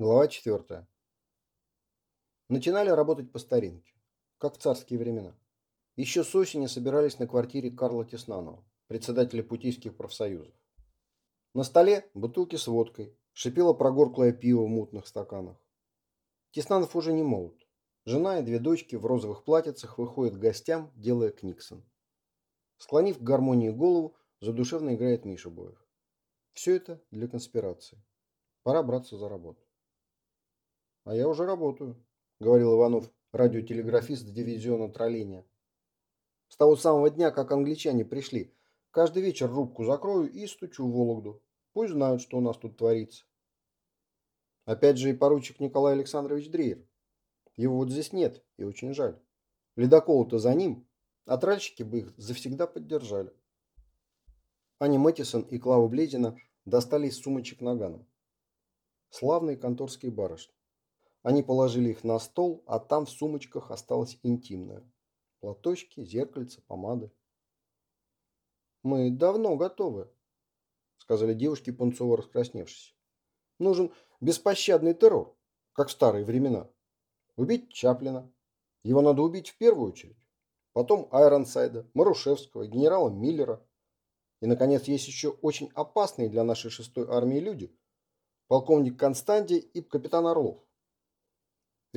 Глава 4. Начинали работать по старинке, как в царские времена. Еще с осени собирались на квартире Карла Теснанова, председателя путийских профсоюзов. На столе бутылки с водкой, шипело прогорклое пиво в мутных стаканах. Теснанов уже не молод. Жена и две дочки в розовых платьицах выходят к гостям, делая книксон. Склонив к гармонии голову, задушевно играет Миша Боев. Все это для конспирации. Пора браться за работу. А я уже работаю, говорил Иванов, радиотелеграфист дивизиона тролления. С того самого дня, как англичане пришли, каждый вечер рубку закрою и стучу в Вологду. Пусть знают, что у нас тут творится. Опять же и поручик Николай Александрович Дреер. Его вот здесь нет, и очень жаль. Ледокол-то за ним, а тральщики бы их завсегда поддержали. Аня Мэттисон и Клава Бледина достали из сумочек наганом. Славные конторские барышни. Они положили их на стол, а там в сумочках осталось интимное. Платочки, зеркальца, помады. «Мы давно готовы», — сказали девушки, пунцово раскрасневшись. «Нужен беспощадный террор, как в старые времена. Убить Чаплина. Его надо убить в первую очередь. Потом Айронсайда, Марушевского, генерала Миллера. И, наконец, есть еще очень опасные для нашей шестой армии люди. Полковник Константи и капитан Орлов.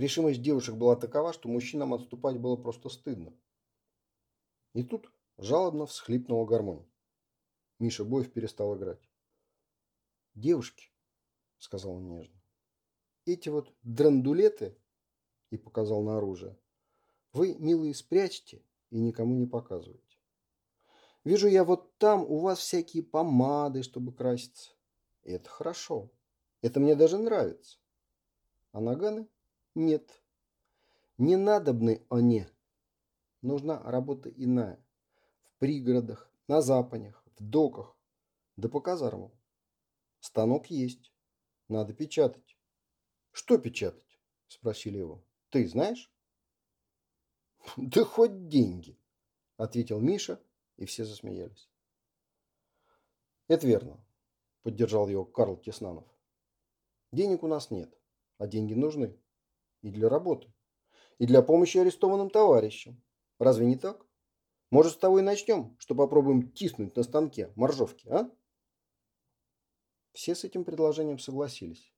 Решимость девушек была такова, что мужчинам отступать было просто стыдно. И тут жалобно всхлипнула гармония. Миша Боев перестал играть. «Девушки», — сказал он нежно, — «эти вот драндулеты, — и показал на оружие, — вы, милые, спрячьте и никому не показывайте. Вижу я вот там у вас всякие помады, чтобы краситься. Это хорошо. Это мне даже нравится. А наганы нет. Не надобны они. Нужна работа иная. В пригородах, на запанях, в доках, да по казармам. Станок есть. Надо печатать. Что печатать? Спросили его. Ты знаешь? Да хоть деньги, ответил Миша, и все засмеялись. Это верно, поддержал его Карл Теснанов. Денег у нас нет, а деньги нужны. И для работы. И для помощи арестованным товарищам. Разве не так? Может, с того и начнем, что попробуем тиснуть на станке моржовки, а? Все с этим предложением согласились.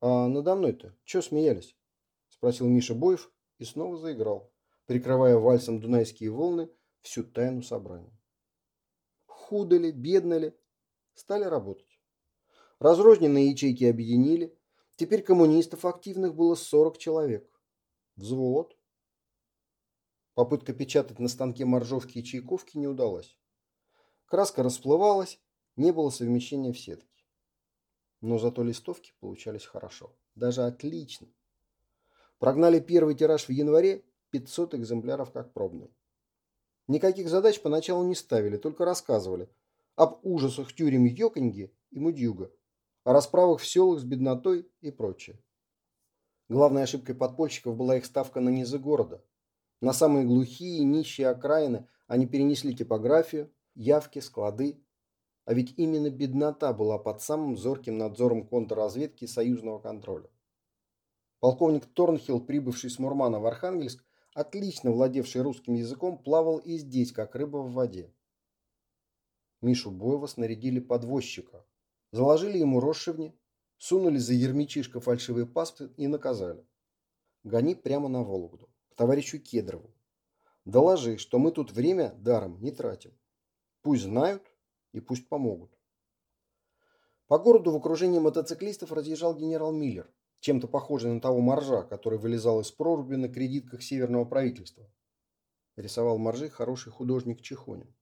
«А надо мной-то чё смеялись?» – спросил Миша Боев и снова заиграл, прикрывая вальсом дунайские волны всю тайну собрания. Худо ли, бедно ли, стали работать. Разрозненные ячейки объединили, Теперь коммунистов активных было 40 человек. Взвод. Попытка печатать на станке моржовки и чайковки не удалась. Краска расплывалась, не было совмещения в сетке. Но зато листовки получались хорошо. Даже отлично. Прогнали первый тираж в январе 500 экземпляров как пробный. Никаких задач поначалу не ставили, только рассказывали об ужасах тюрем Йоконьги и Мудьюга о расправах в селах с беднотой и прочее. Главной ошибкой подпольщиков была их ставка на низы города. На самые глухие, нищие окраины они перенесли типографию, явки, склады. А ведь именно беднота была под самым зорким надзором контрразведки и союзного контроля. Полковник Торнхилл, прибывший с Мурмана в Архангельск, отлично владевший русским языком, плавал и здесь, как рыба в воде. Мишу Боева снарядили подвозчика, Заложили ему росшивни, сунули за ермичишко фальшивый паспорт и наказали. Гони прямо на Вологду, к товарищу Кедрову. Доложи, что мы тут время даром не тратим. Пусть знают и пусть помогут. По городу в окружении мотоциклистов разъезжал генерал Миллер, чем-то похожий на того моржа, который вылезал из проруби на кредитках северного правительства. Рисовал моржи хороший художник Чехонин.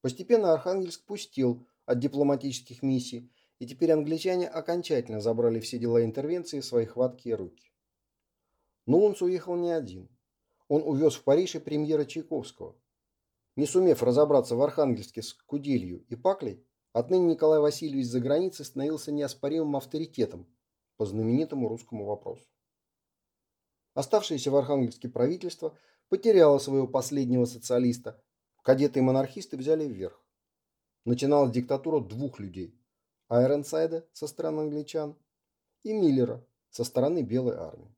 Постепенно Архангельск пустел, от дипломатических миссий, и теперь англичане окончательно забрали все дела интервенции в свои хваткие руки. Но он уехал не один. Он увез в Париж и премьера Чайковского. Не сумев разобраться в Архангельске с Куделью и Паклей, отныне Николай Васильевич за границей становился неоспоримым авторитетом по знаменитому русскому вопросу. Оставшееся в Архангельске правительство потеряло своего последнего социалиста. Кадеты и монархисты взяли вверх начиналась диктатура двух людей. Айронсайда со стороны англичан и Миллера со стороны Белой армии.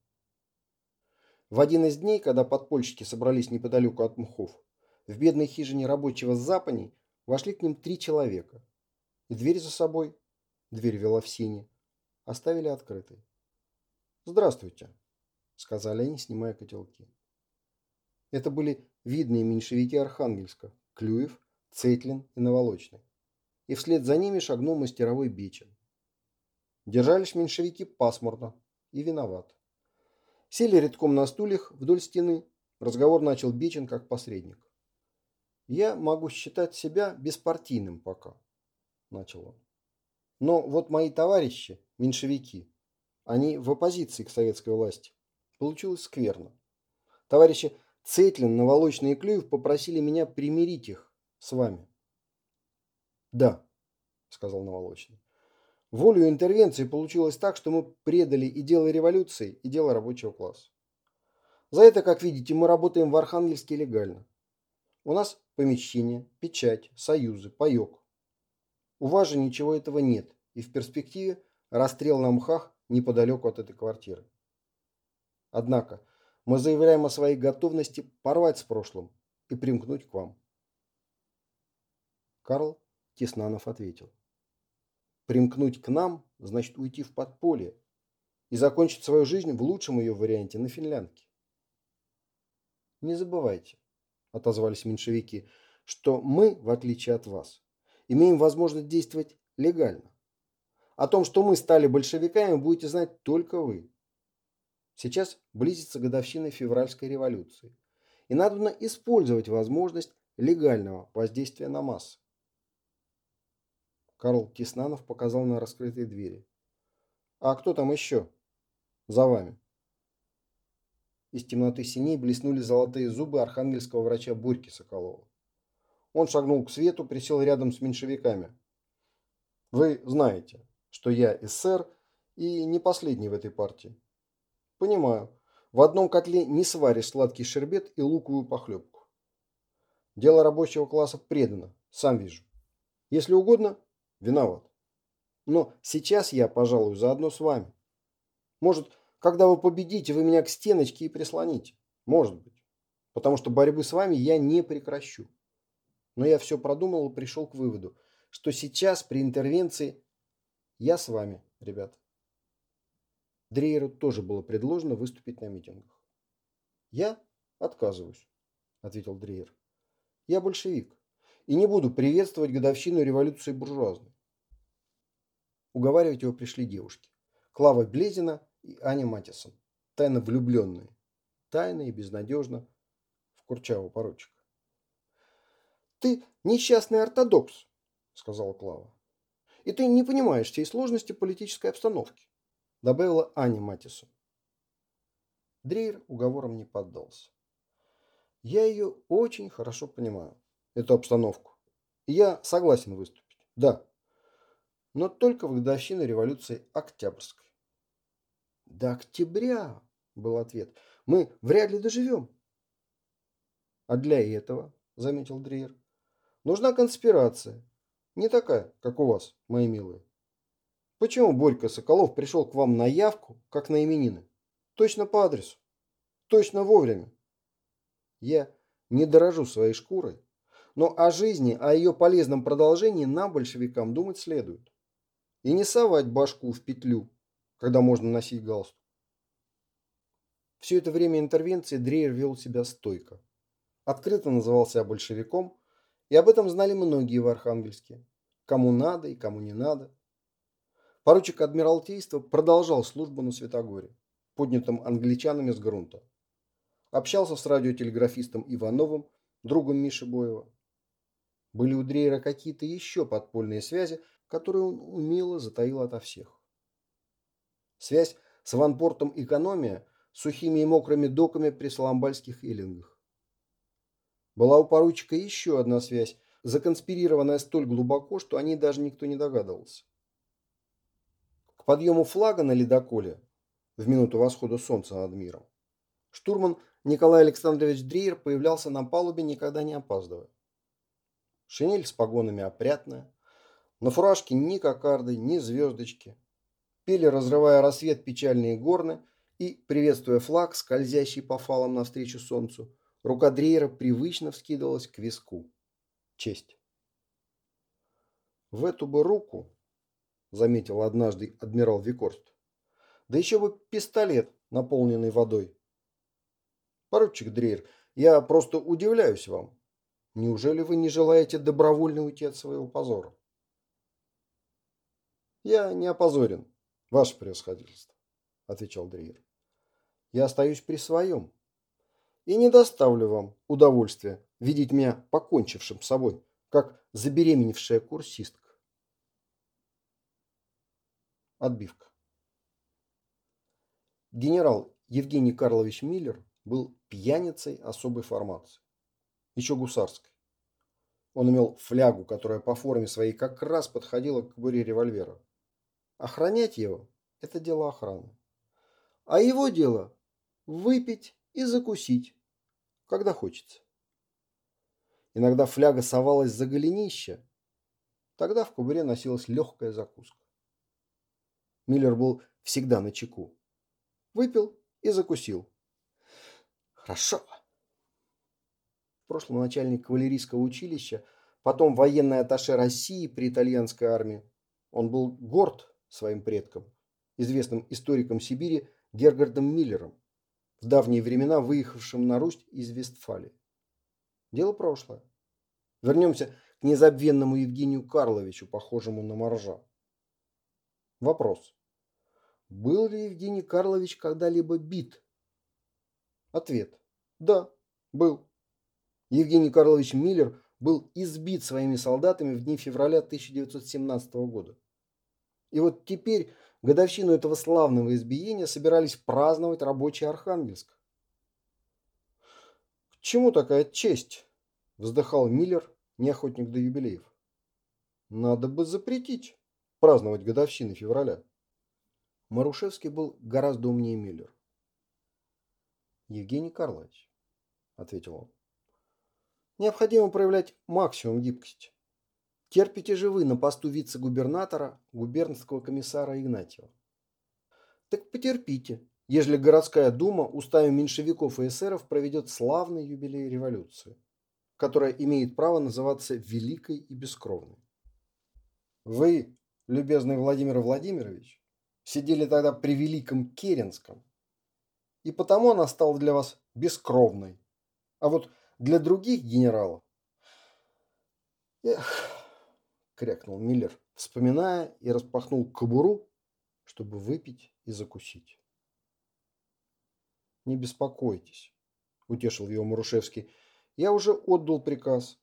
В один из дней, когда подпольщики собрались неподалеку от Мхов, в бедной хижине рабочего с Запани вошли к ним три человека. И дверь за собой, дверь вела в сине, оставили открытой. «Здравствуйте», — сказали они, снимая котелки. Это были видные меньшевики Архангельска, Клюев, Цетлин и Наволочный. И вслед за ними шагнул мастеровой Бичин. Держались меньшевики пасмурно и виноват. Сели редком на стульях вдоль стены. Разговор начал Бичин как посредник. «Я могу считать себя беспартийным пока», – начал он. «Но вот мои товарищи, меньшевики, они в оппозиции к советской власти. Получилось скверно. Товарищи Цетлин, Наволочный и Клюев попросили меня примирить их с вами». «Да», – сказал Наволочный. Волю интервенции получилось так, что мы предали и дело революции, и дело рабочего класса. За это, как видите, мы работаем в Архангельске легально. У нас помещение, печать, союзы, паек. У вас же ничего этого нет, и в перспективе расстрел на мхах неподалеку от этой квартиры. Однако мы заявляем о своей готовности порвать с прошлым и примкнуть к вам. Карл Теснанов ответил. Примкнуть к нам значит уйти в подполье и закончить свою жизнь в лучшем ее варианте на финлянке. Не забывайте, отозвались меньшевики, что мы, в отличие от вас, имеем возможность действовать легально. О том, что мы стали большевиками, будете знать только вы. Сейчас близится годовщина февральской революции, и надо использовать возможность легального воздействия на массы. Карл Теснанов показал на раскрытые двери. «А кто там еще?» «За вами». Из темноты синей блеснули золотые зубы архангельского врача Бурьки Соколова. Он шагнул к свету, присел рядом с меньшевиками. «Вы знаете, что я эсер и не последний в этой партии. Понимаю, в одном котле не сваришь сладкий шербет и луковую похлебку. Дело рабочего класса предано, сам вижу. Если угодно, виноват. Но сейчас я, пожалуй, заодно с вами. Может, когда вы победите, вы меня к стеночке и прислоните. Может быть. Потому что борьбы с вами я не прекращу. Но я все продумал и пришел к выводу, что сейчас при интервенции я с вами, ребят. Дрейеру тоже было предложено выступить на митингах. «Я отказываюсь», – ответил Дрейер. «Я большевик и не буду приветствовать годовщину революции буржуазной. Уговаривать его пришли девушки. Клава Блезина и Аня Матисон. Тайно влюбленные. Тайно и безнадежно в Курчаву поручика. «Ты несчастный ортодокс», — сказала Клава. «И ты не понимаешь всей сложности политической обстановки», — добавила Аня Матисон. Дрейер уговором не поддался. «Я ее очень хорошо понимаю, эту обстановку. И я согласен выступить. Да, но только в годовщину революции Октябрьской. «До октября», – был ответ, – «мы вряд ли доживем». «А для этого», – заметил Дриер, – «нужна конспирация. Не такая, как у вас, мои милые. Почему Борька Соколов пришел к вам на явку, как на именины? Точно по адресу. Точно вовремя. Я не дорожу своей шкурой, но о жизни, о ее полезном продолжении нам, большевикам, думать следует и не совать башку в петлю, когда можно носить галстук. Все это время интервенции Дрейер вел себя стойко. Открыто назывался большевиком, и об этом знали многие в Архангельске. Кому надо и кому не надо. Поручик Адмиралтейства продолжал службу на Святогоре, поднятым англичанами с грунта. Общался с радиотелеграфистом Ивановым, другом Миши Боева. Были у Дрейера какие-то еще подпольные связи, которую он умело затаил ото всех. Связь с аванпортом «Экономия» сухими и мокрыми доками при Соломбальских эллингах. Была у поручика еще одна связь, законспирированная столь глубоко, что о ней даже никто не догадывался. К подъему флага на ледоколе в минуту восхода солнца над миром штурман Николай Александрович Дриер появлялся на палубе, никогда не опаздывая. Шинель с погонами опрятная, на фуражке ни кокарды, ни звездочки. пели, разрывая рассвет печальные горны, и, приветствуя флаг, скользящий по фалам навстречу солнцу, рука Дрейера привычно вскидывалась к виску. Честь. В эту бы руку, заметил однажды адмирал Викорст, да еще бы пистолет, наполненный водой. Поручик Дрейер, я просто удивляюсь вам. Неужели вы не желаете добровольно уйти от своего позора? Я не опозорен, ваше превосходительство, отвечал Дрейер. Я остаюсь при своем и не доставлю вам удовольствия видеть меня покончившим с собой, как забеременевшая курсистка. Отбивка. Генерал Евгений Карлович Миллер был пьяницей особой формации, еще гусарской. Он имел флягу, которая по форме своей как раз подходила к кобуре револьвера. Охранять его – это дело охраны. А его дело – выпить и закусить, когда хочется. Иногда фляга совалась за голенище, тогда в кобуре носилась легкая закуска. Миллер был всегда на чеку. Выпил и закусил. Хорошо. Прошлом начальник кавалерийского училища, потом военный атташе России при итальянской армии. Он был горд своим предкам, известным историком Сибири Гергардом Миллером, в давние времена выехавшим на Русь из Вестфалии. Дело прошлое. Вернемся к незабвенному Евгению Карловичу, похожему на моржа. Вопрос. Был ли Евгений Карлович когда-либо бит? Ответ. Да, был. Евгений Карлович Миллер был избит своими солдатами в дни февраля 1917 года. И вот теперь годовщину этого славного избиения собирались праздновать рабочие Архангельск. «К чему такая честь?» – вздыхал Миллер, не охотник до юбилеев. «Надо бы запретить праздновать годовщины февраля. Марушевский был гораздо умнее Миллер. «Евгений Карлович», — ответил он, — «необходимо проявлять максимум гибкости. Терпите же вы на посту вице-губернатора губернского комиссара Игнатьева. Так потерпите, ежели городская дума уставе меньшевиков и эсеров проведет славный юбилей революции, которая имеет право называться великой и бескровной. Вы любезный Владимир Владимирович, сидели тогда при Великом Керенском, и потому она стала для вас бескровной. А вот для других генералов... Эх, крякнул Миллер, вспоминая и распахнул кобуру, чтобы выпить и закусить. Не беспокойтесь, утешил его Марушевский. Я уже отдал приказ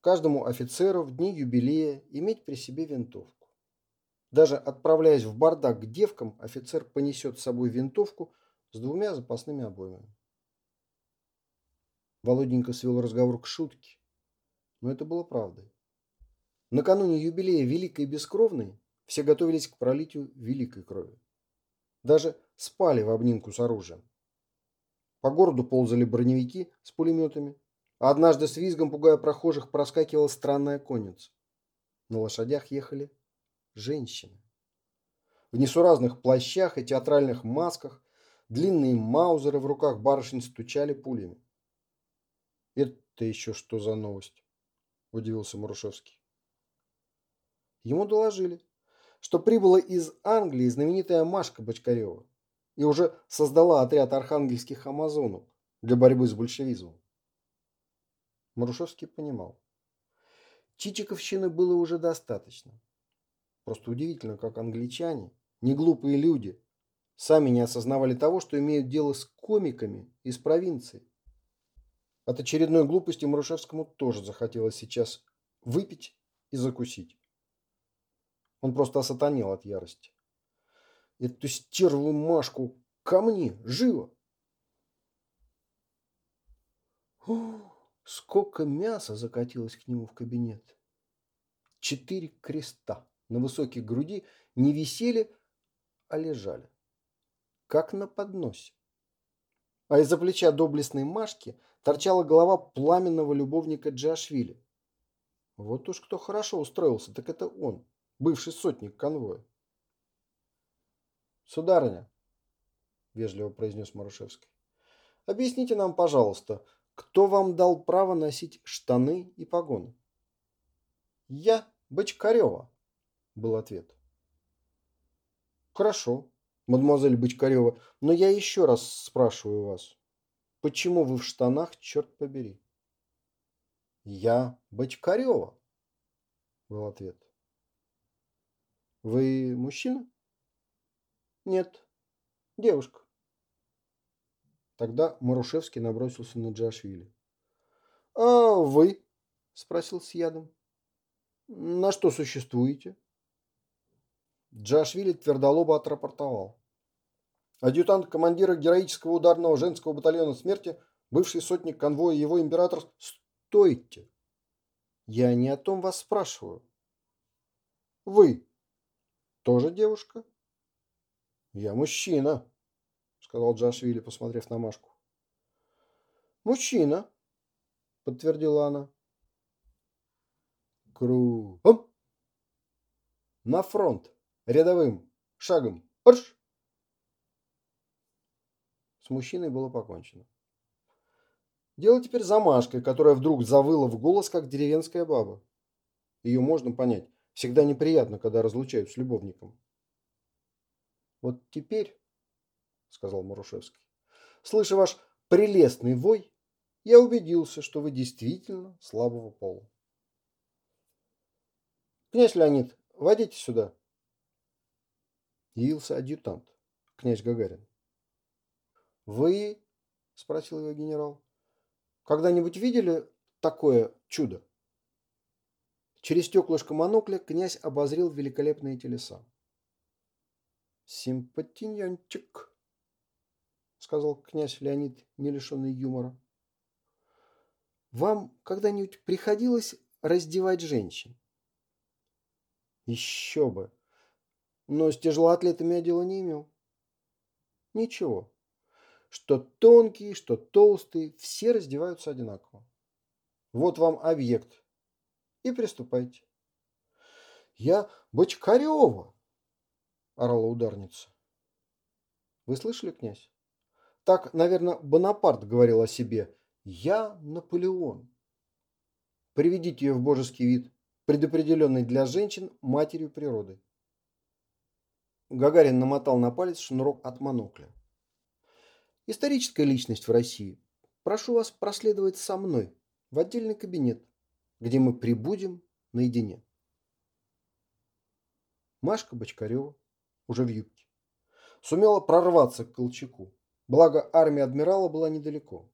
каждому офицеру в дни юбилея иметь при себе винтовку. Даже отправляясь в бардак к девкам, офицер понесет с собой винтовку с двумя запасными обоймами. Володенька свел разговор к шутке, но это было правдой. Накануне юбилея Великой Бескровной все готовились к пролитию великой крови. Даже спали в обнимку с оружием. По городу ползали броневики с пулеметами, а однажды с визгом, пугая прохожих, проскакивала странная конница. На лошадях ехали женщины. В несуразных плащах и театральных масках длинные маузеры в руках барышень стучали пулями. «Это еще что за новость?» – удивился Марушевский. Ему доложили, что прибыла из Англии знаменитая Машка Бочкарева и уже создала отряд архангельских амазонов для борьбы с большевизмом. Марушевский понимал. Чичиковщины было уже достаточно. Просто удивительно, как англичане, не глупые люди, сами не осознавали того, что имеют дело с комиками из провинции. От очередной глупости Марушевскому тоже захотелось сейчас выпить и закусить. Он просто осатанел от ярости. Эту стерву Машку ко мне, живо! Сколько мяса закатилось к нему в кабинет. Четыре креста на высокой груди не висели, а лежали. Как на подносе. А из-за плеча доблестной Машки торчала голова пламенного любовника Джашвили. Вот уж кто хорошо устроился, так это он, бывший сотник конвоя. Сударыня, вежливо произнес Марушевский, объясните нам, пожалуйста, кто вам дал право носить штаны и погоны? Я Бочкарева, был ответ. Хорошо, мадемуазель Бочкарева, но я еще раз спрашиваю вас, почему вы в штанах, черт побери? Я Бочкарева, был ответ. Вы мужчина? Нет, девушка. Тогда Марушевский набросился на Джашвили. «А вы?» – спросил с ядом. «На что существуете?» Джашвили твердолобо отрапортовал. Адъютант командира героического ударного женского батальона смерти, бывший сотник конвоя его император... Стойте! Я не о том вас спрашиваю. Вы тоже девушка? Я мужчина, сказал Джашвили, посмотрев на Машку. Мужчина, подтвердила она. Кругом. На фронт. Рядовым. Шагом. Арш! С мужчиной было покончено. Дело теперь за Машкой, которая вдруг завыла в голос, как деревенская баба. Ее можно понять. Всегда неприятно, когда разлучают с любовником. Вот теперь, сказал Марушевский, слыша ваш прелестный вой, я убедился, что вы действительно слабого пола. Князь Леонид, водите сюда. Явился адъютант, князь Гагарин. Вы, спросил его генерал, когда-нибудь видели такое чудо? Через стеклышко монокля князь обозрел великолепные телеса. «Симпатиньончик», — сказал князь Леонид, не лишенный юмора. «Вам когда-нибудь приходилось раздевать женщин?» «Еще бы! Но с тяжелоатлетами я дела не имел». «Ничего. Что тонкие, что толстые, все раздеваются одинаково. Вот вам объект, и приступайте. Я Бочкарева, орала ударница. Вы слышали, князь? Так, наверное, Бонапарт говорил о себе. Я Наполеон. Приведите ее в божеский вид, предопределенный для женщин матерью природы. Гагарин намотал на палец шнурок от монокля. Историческая личность в России. Прошу вас проследовать со мной в отдельный кабинет где мы прибудем наедине. Машка Бочкарева, уже в юбке, сумела прорваться к Колчаку, благо армия адмирала была недалеко.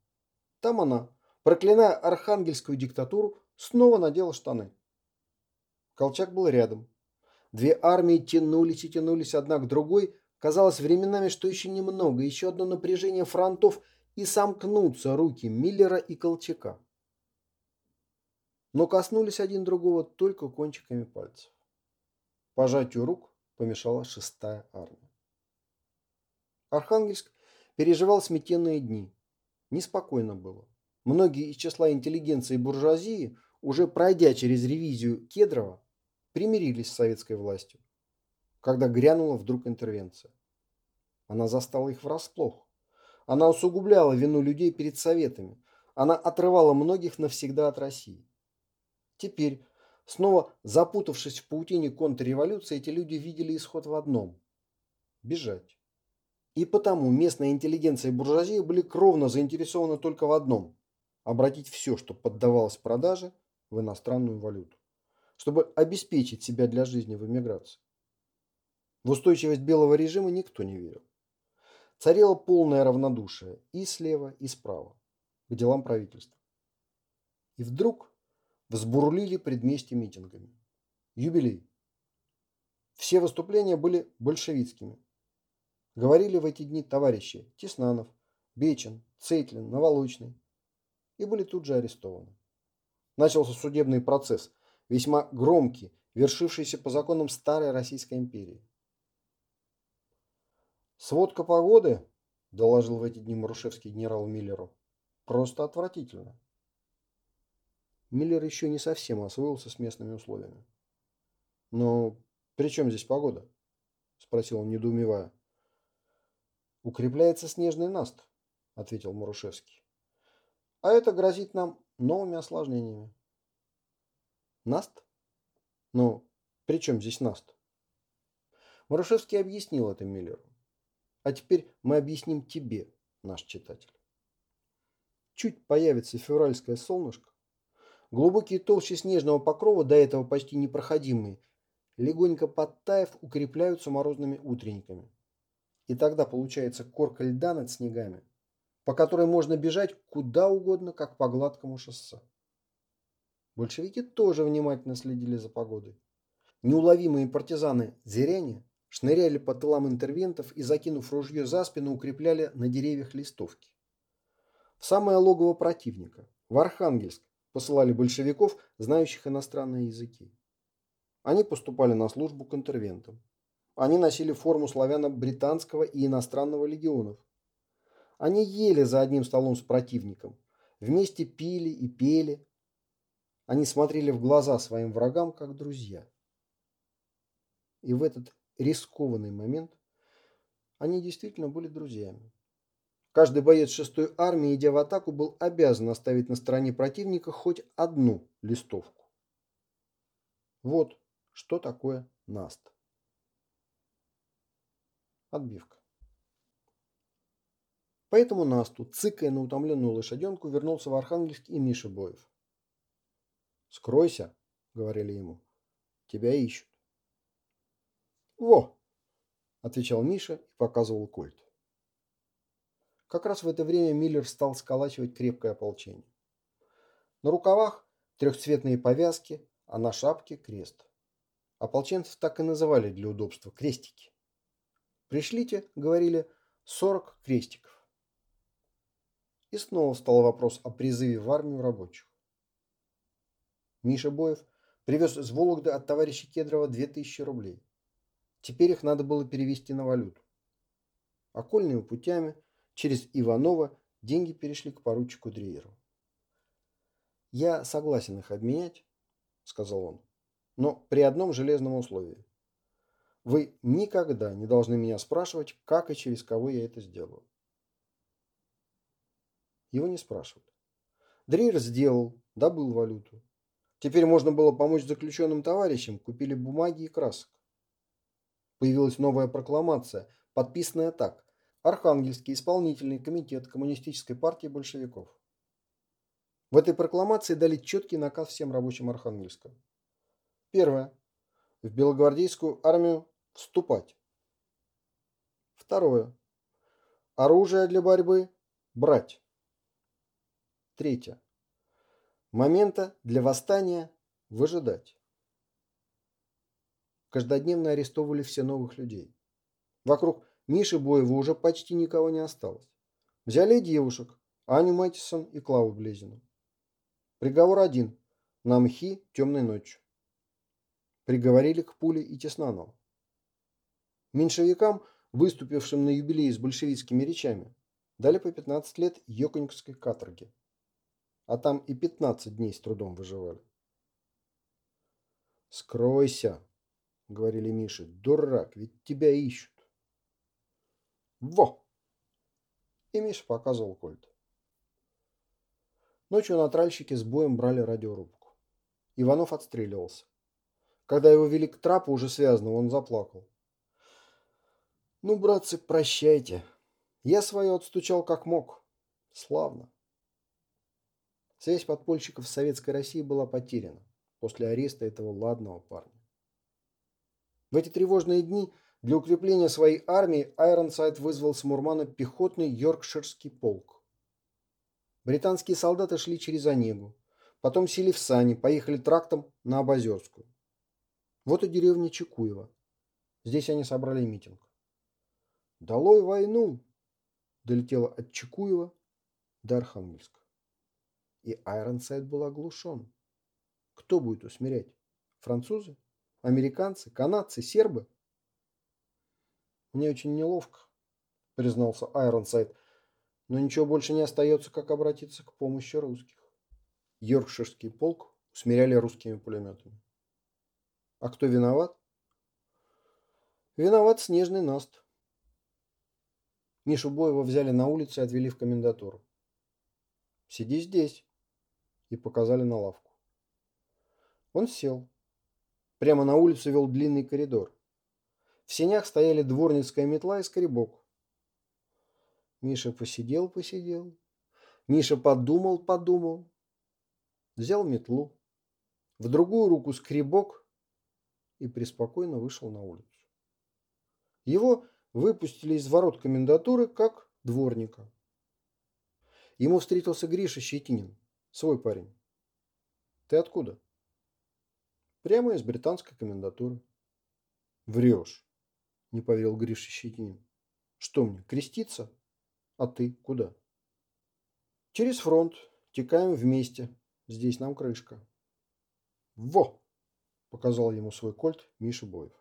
Там она, проклиная архангельскую диктатуру, снова надела штаны. Колчак был рядом. Две армии тянулись и тянулись одна к другой. Казалось временами, что еще немного, еще одно напряжение фронтов и сомкнутся руки Миллера и Колчака но коснулись один другого только кончиками пальцев. Пожатию рук помешала шестая армия. Архангельск переживал сметенные дни. Неспокойно было. Многие из числа интеллигенции и буржуазии, уже пройдя через ревизию Кедрова, примирились с советской властью, когда грянула вдруг интервенция. Она застала их врасплох. Она усугубляла вину людей перед советами. Она отрывала многих навсегда от России. Теперь, снова запутавшись в паутине контрреволюции, эти люди видели исход в одном – бежать. И потому местная интеллигенция и буржуазия были кровно заинтересованы только в одном – обратить все, что поддавалось продаже, в иностранную валюту, чтобы обеспечить себя для жизни в эмиграции. В устойчивость белого режима никто не верил. Царило полное равнодушие и слева, и справа к делам правительства. И вдруг взбурлили предместье митингами. Юбилей. Все выступления были большевистскими. Говорили в эти дни товарищи Теснанов, Бечин, Цейтлин, Новолучный. И были тут же арестованы. Начался судебный процесс, весьма громкий, вершившийся по законам старой Российской империи. «Сводка погоды», – доложил в эти дни Марушевский генерал Миллеру, – «просто отвратительно. Миллер еще не совсем освоился с местными условиями. «Но при чем здесь погода?» – спросил он, недоумевая. укрепляется снежный наст, ответил Марушевский. А это грозит нам новыми осложнениями. Наст? Ну, при чем здесь Наст? Марушевский объяснил это Миллеру. А теперь мы объясним тебе, наш читатель. Чуть появится февральское солнышко, глубокие толщи снежного покрова, до этого почти непроходимые, легонько подтаив, укрепляются морозными утренниками. И тогда получается корка льда над снегами, по которой можно бежать куда угодно, как по гладкому шоссе. Большевики тоже внимательно следили за погодой. Неуловимые партизаны зряне шныряли по тылам интервентов и, закинув ружье за спину, укрепляли на деревьях листовки. В самое логово противника, в Архангельск, посылали большевиков, знающих иностранные языки. Они поступали на службу к интервентам. Они носили форму славяно-британского и иностранного легионов. Они ели за одним столом с противником, вместе пили и пели. Они смотрели в глаза своим врагам, как друзья. И в этот рискованный момент они действительно были друзьями. Каждый боец шестой армии, идя в атаку, был обязан оставить на стороне противника хоть одну листовку. Вот что такое НАСТ. Отбивка. По этому Насту, цыкая на утомленную лошаденку, вернулся в Архангельск и Миша Боев. «Скройся», — говорили ему, — «тебя ищут». «Во!» – отвечал Миша и показывал кольт. Как раз в это время Миллер стал сколачивать крепкое ополчение. На рукавах трехцветные повязки, а на шапке крест. Ополченцев так и называли для удобства – крестики. «Пришлите», – говорили, – «сорок крестиков». И снова встал вопрос о призыве в армию рабочих. Миша Боев привез из Вологды от товарища Кедрова 2000 рублей. Теперь их надо было перевести на валюту. Окольными путями, через Иванова, деньги перешли к поручику Дрееру. «Я согласен их обменять», — сказал он, — «но при одном железном условии. Вы никогда не должны меня спрашивать, как и через кого я это сделаю». Его не спрашивали. Дрейер сделал, добыл валюту. Теперь можно было помочь заключенным товарищам, купили бумаги и красок появилась новая прокламация, подписанная так Архангельский исполнительный комитет Коммунистической партии большевиков. В этой прокламации дали четкий наказ всем рабочим Архангельска. Первое. В Белогвардейскую армию вступать. Второе. Оружие для борьбы брать. Третье. Момента для восстания выжидать каждодневно арестовывали все новых людей. Вокруг Миши Боева уже почти никого не осталось. Взяли девушек, Аню Мэтисон и Клаву Блезину. Приговор один – на мхи темной ночью. Приговорили к пуле и Теснанову. Меньшевикам, выступившим на юбилей с большевистскими речами, дали по 15 лет Йоконьковской каторги. А там и 15 дней с трудом выживали. «Скройся!» Говорили Мише. Дурак, ведь тебя ищут. Во! И Миша показывал кольт. Ночью на тральщике с боем брали радиорубку. Иванов отстреливался. Когда его вели к трапу, уже связанного, он заплакал. Ну, братцы, прощайте. Я свое отстучал как мог. Славно. Связь подпольщиков с Советской Россией была потеряна после ареста этого ладного парня. В эти тревожные дни для укрепления своей армии Айронсайд вызвал с Мурмана пехотный Йоркширский полк. Британские солдаты шли через Онегу, потом сели в сани, поехали трактом на Абазерскую. Вот и деревня Чекуева. Здесь они собрали митинг. «Долой войну!» долетело от Чекуева до Архангельска. И Айронсайд был оглушен. Кто будет усмирять? Французы? Американцы, канадцы, сербы? Мне очень неловко, признался Айронсайд, но ничего больше не остается, как обратиться к помощи русских. Йоркширский полк усмиряли русскими пулеметами. А кто виноват? Виноват снежный наст. Мишу Боева взяли на улице и отвели в комендатуру. «Сиди здесь», и показали на лавку. Он сел. Прямо на улицу вел длинный коридор. В сенях стояли дворницкая метла и скребок. Миша посидел-посидел. Миша подумал-подумал. Взял метлу. В другую руку скребок и преспокойно вышел на улицу. Его выпустили из ворот комендатуры как дворника. Ему встретился Гриша Щетинин, свой парень. Ты откуда? Прямо из британской комендатуры. Врешь, не поверил Гриша Щетинин. Что мне, креститься? А ты куда? Через фронт. Текаем вместе. Здесь нам крышка. Во! Показал ему свой кольт Миша Боев.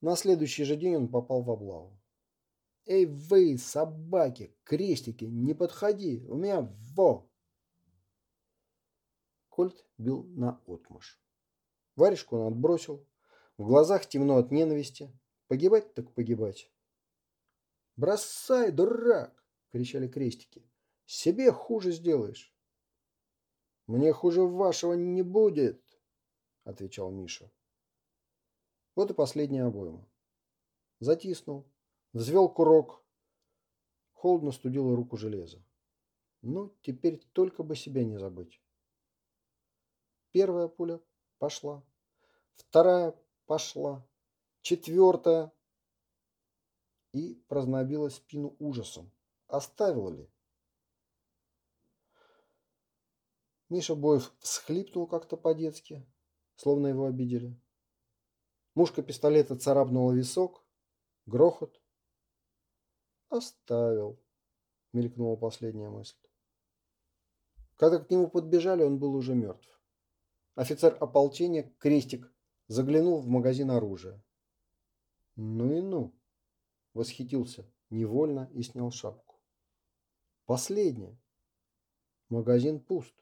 На следующий же день он попал в облаву. «Эй вы, собаки, крестики, не подходи, у меня во!» Кольт бил на отмаш. Варежку он отбросил. В глазах темно от ненависти. Погибать так погибать. «Бросай, дурак!» — кричали крестики. «Себе хуже сделаешь». «Мне хуже вашего не будет», — отвечал Миша. Вот и последняя обойма. Затиснул, взвел курок. Холодно студило руку железо. Ну, теперь только бы себя не забыть. Первая пуля пошла. Вторая пошла. Четвертая и прознобила спину ужасом. Оставил ли? Миша Боев всхлипнул как-то по-детски, словно его обидели. Мушка пистолета царапнула висок. Грохот. Оставил, мелькнула последняя мысль. Когда к нему подбежали, он был уже мертв. Офицер ополчения, крестик, заглянул в магазин оружия. Ну и ну. Восхитился невольно и снял шапку. Последнее. Магазин пуст.